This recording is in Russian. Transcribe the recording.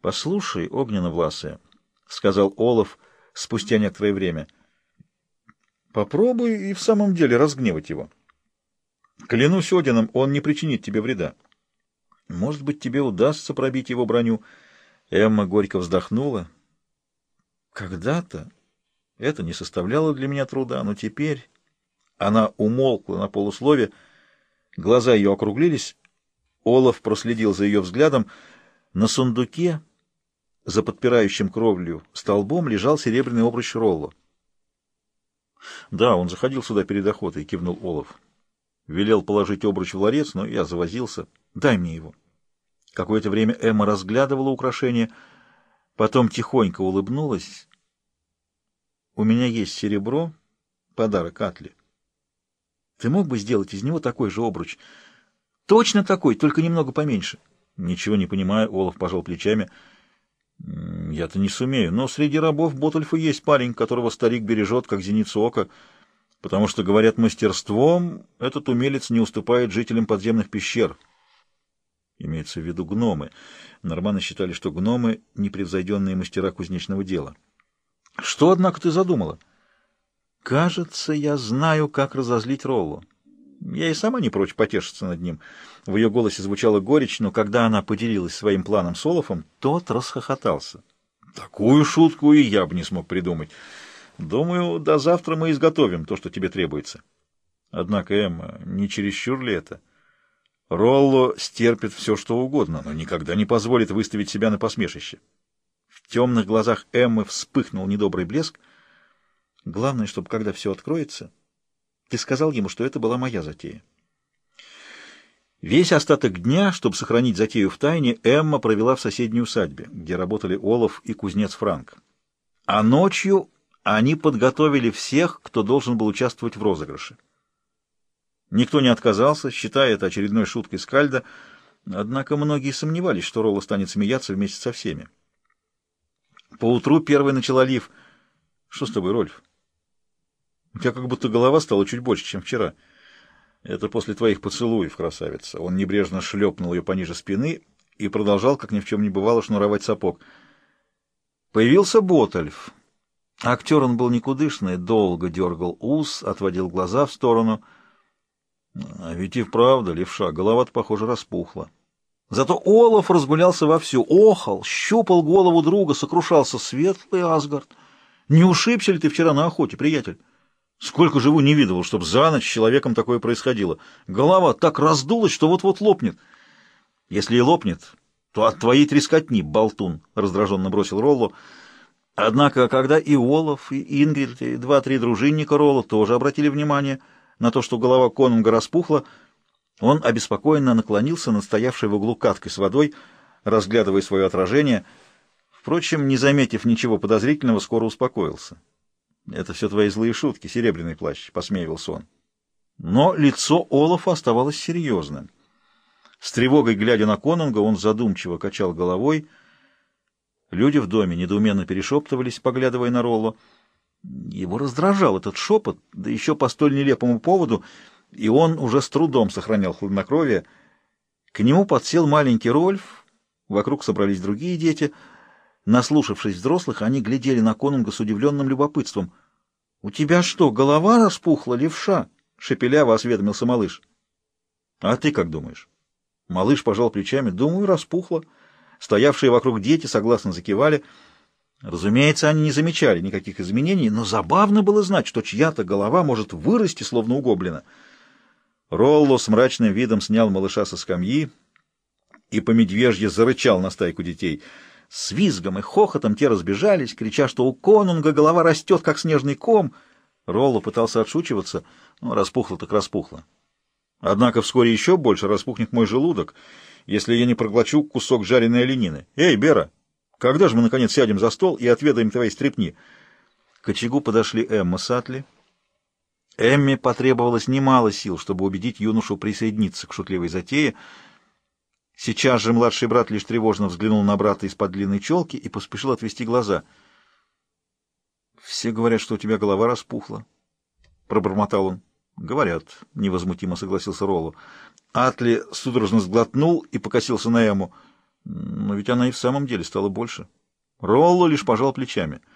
— Послушай, огненно-власая, — сказал Олаф спустя некоторое время, — попробуй и в самом деле разгневать его. Клянусь Одином, он не причинит тебе вреда. Может быть, тебе удастся пробить его броню. Эмма горько вздохнула. Когда-то это не составляло для меня труда, но теперь... Она умолкла на полуслове, глаза ее округлились. Олаф проследил за ее взглядом. На сундуке, за подпирающим кровлю столбом, лежал серебряный обруч Ролло. «Да, он заходил сюда перед охотой», — кивнул Олаф. Велел положить обруч в ларец, но я завозился. «Дай мне его». Какое-то время Эмма разглядывала украшение, потом тихонько улыбнулась. «У меня есть серебро, подарок Атли. Ты мог бы сделать из него такой же обруч? Точно такой, только немного поменьше. Ничего не понимаю, Олаф пожал плечами. Я-то не сумею, но среди рабов Ботальфа есть парень, которого старик бережет, как зеницу ока, потому что, говорят, мастерством этот умелец не уступает жителям подземных пещер. Имеется в виду гномы. Норманы считали, что гномы — непревзойденные мастера кузнечного дела. Что, однако, ты задумала? — Кажется, я знаю, как разозлить Роллу. Я и сама не прочь потешиться над ним. В ее голосе звучала горечь, но когда она поделилась своим планом с Олафом, тот расхохотался. Такую шутку и я бы не смог придумать. Думаю, до завтра мы изготовим то, что тебе требуется. Однако, Эмма, не чересчур ли это? Ролло стерпит все, что угодно, но никогда не позволит выставить себя на посмешище. В темных глазах Эммы вспыхнул недобрый блеск — Главное, чтобы, когда все откроется, ты сказал ему, что это была моя затея. Весь остаток дня, чтобы сохранить затею в тайне, Эмма провела в соседней усадьбе, где работали Олаф и кузнец Франк. А ночью они подготовили всех, кто должен был участвовать в розыгрыше. Никто не отказался, считая это очередной шуткой Скальда, однако многие сомневались, что Ролла станет смеяться вместе со всеми. Поутру первой начала Лив. «Что с тобой, Рольф?» У тебя как будто голова стала чуть больше, чем вчера. Это после твоих поцелуев, красавица. Он небрежно шлепнул ее пониже спины и продолжал, как ни в чем не бывало, шнуровать сапог. Появился Ботальф. Актер он был никудышный, долго дергал ус, отводил глаза в сторону. А ведь и вправду, левша, голова-то, похоже, распухла. Зато Олаф разгулялся вовсю, охал, щупал голову друга, сокрушался. Светлый Асгард! Не ушибся ли ты вчера на охоте, приятель? Сколько живу, не видывал, чтобы за ночь с человеком такое происходило. Голова так раздулась, что вот-вот лопнет. Если и лопнет, то от твоей трескотни, болтун, — раздраженно бросил Ролло. Однако, когда и Олаф, и Ингрид, и два-три дружинника Ролло тоже обратили внимание на то, что голова конунга распухла, он обеспокоенно наклонился над стоявшей в углу каткой с водой, разглядывая свое отражение. Впрочем, не заметив ничего подозрительного, скоро успокоился. Это все твои злые шутки, серебряный плащ, — посмеивался он. Но лицо Олафа оставалось серьезным. С тревогой, глядя на Конунга, он задумчиво качал головой. Люди в доме недоуменно перешептывались, поглядывая на Ролло. Его раздражал этот шепот, да еще по столь нелепому поводу, и он уже с трудом сохранял хладнокровие. К нему подсел маленький Рольф, вокруг собрались другие дети — Наслушавшись взрослых, они глядели на конунга с удивленным любопытством. — У тебя что, голова распухла, левша? — шепеляво осведомился малыш. — А ты как думаешь? Малыш пожал плечами. — Думаю, распухла. Стоявшие вокруг дети согласно закивали. Разумеется, они не замечали никаких изменений, но забавно было знать, что чья-то голова может вырасти, словно у гоблина. Ролло с мрачным видом снял малыша со скамьи и по медвежье зарычал на стайку детей — с визгом и хохотом те разбежались, крича, что у конунга голова растет, как снежный ком. Ролло пытался отшучиваться, но распухло так распухло. Однако вскоре еще больше распухнет мой желудок, если я не проглочу кусок жареной оленины. Эй, Бера, когда же мы, наконец, сядем за стол и отведаем твои стрепни? К очагу подошли Эмма с Атли. Эмме потребовалось немало сил, чтобы убедить юношу присоединиться к шутливой затее — Сейчас же младший брат лишь тревожно взглянул на брата из-под длинной челки и поспешил отвести глаза. «Все говорят, что у тебя голова распухла», — пробормотал он. «Говорят», — невозмутимо согласился Роллу. Атли судорожно сглотнул и покосился на Эму. Но ведь она и в самом деле стала больше. Ролло лишь пожал плечами —